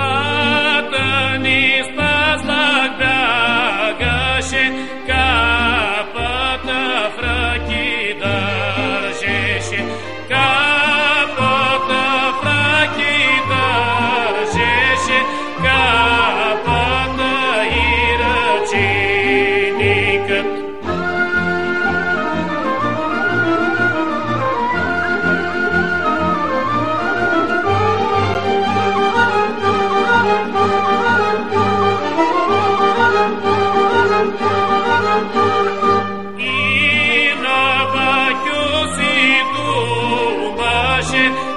Satani. 是